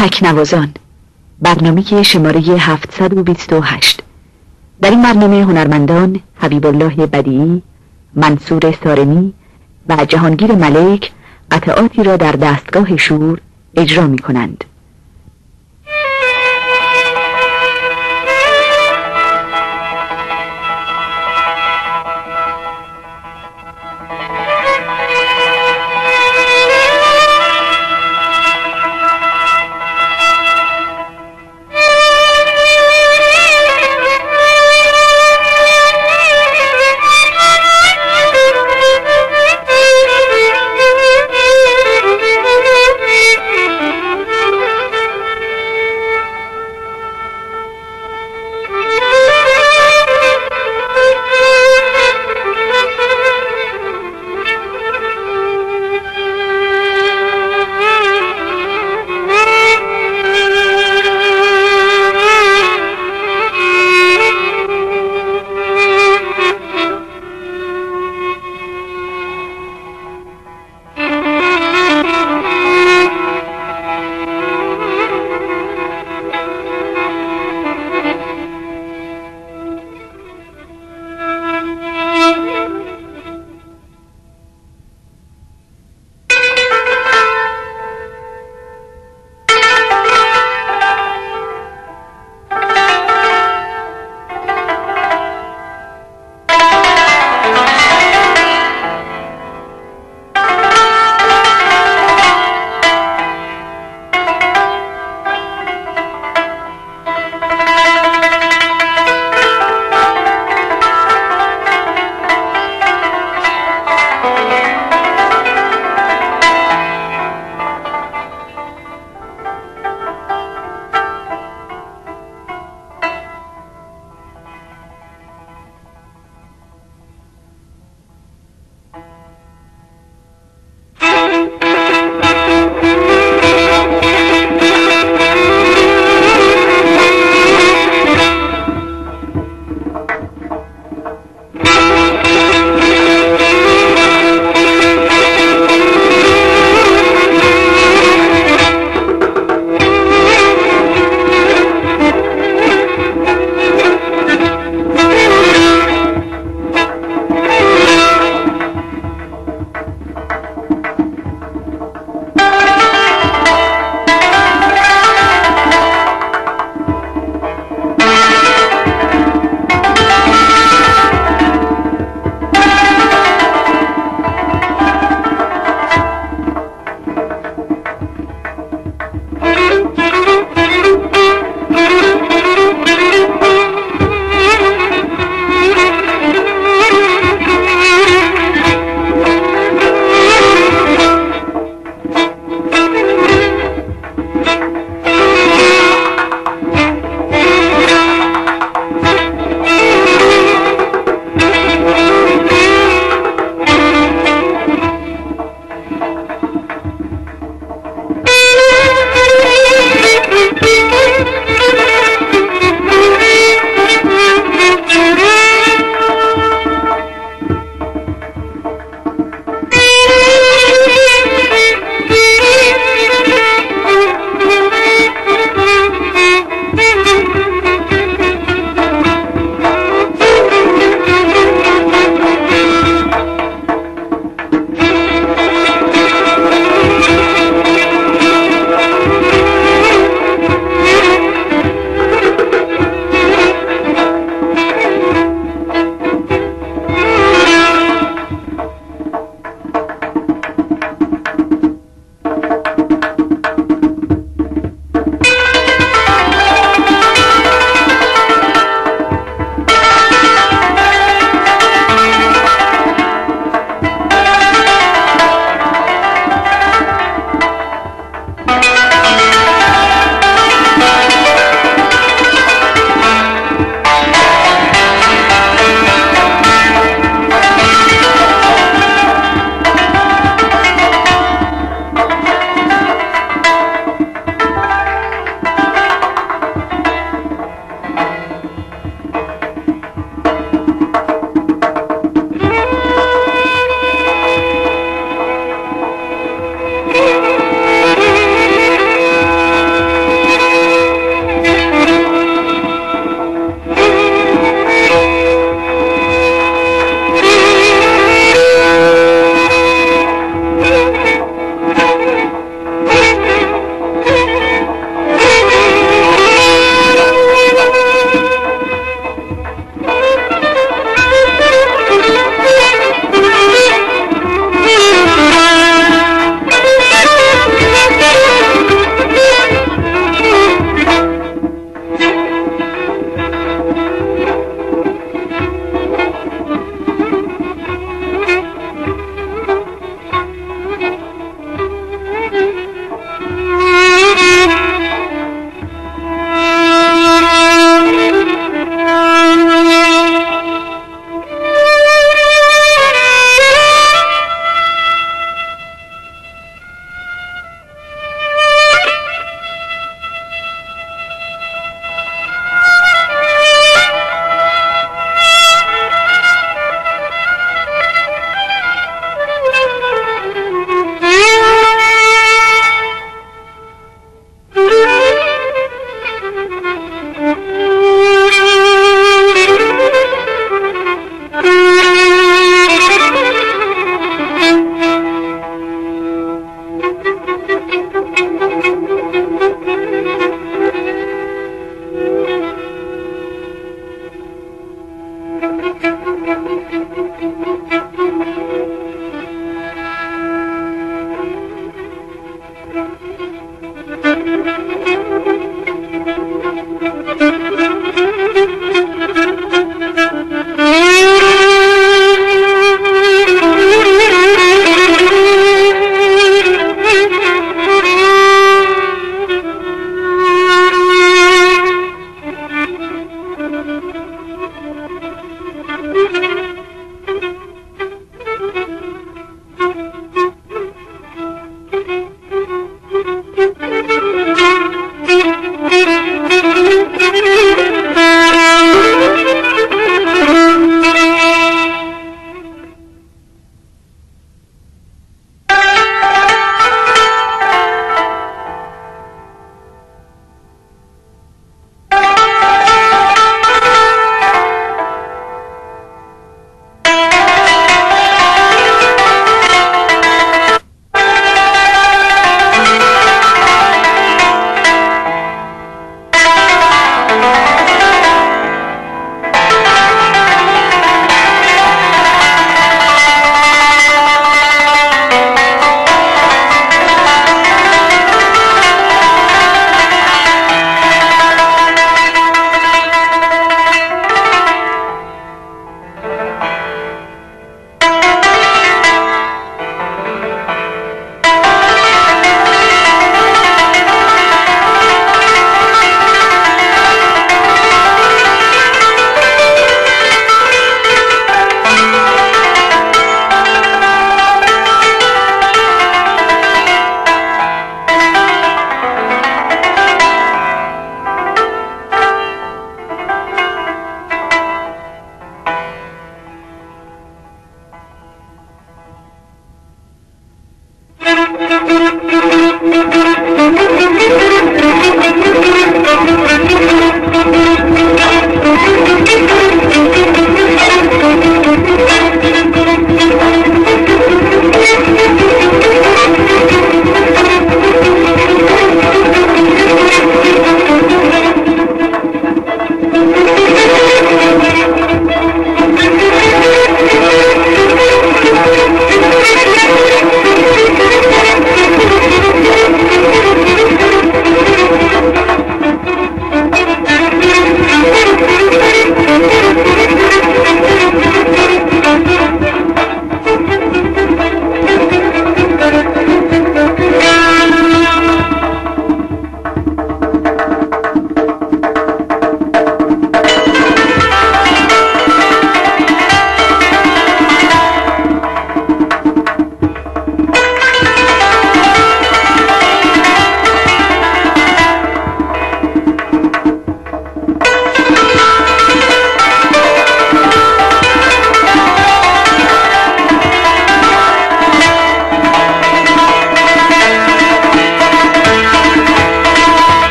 تکنوازان. برنامه شماره 728 در این برنامه هنرمندان حبیب الله بدیعی منصور سارمی و جهانگیر ملک قطعاتی را در دستگاه شور اجرا می کنند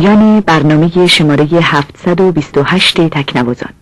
پایان برنامه شماره 728 تکنوازان.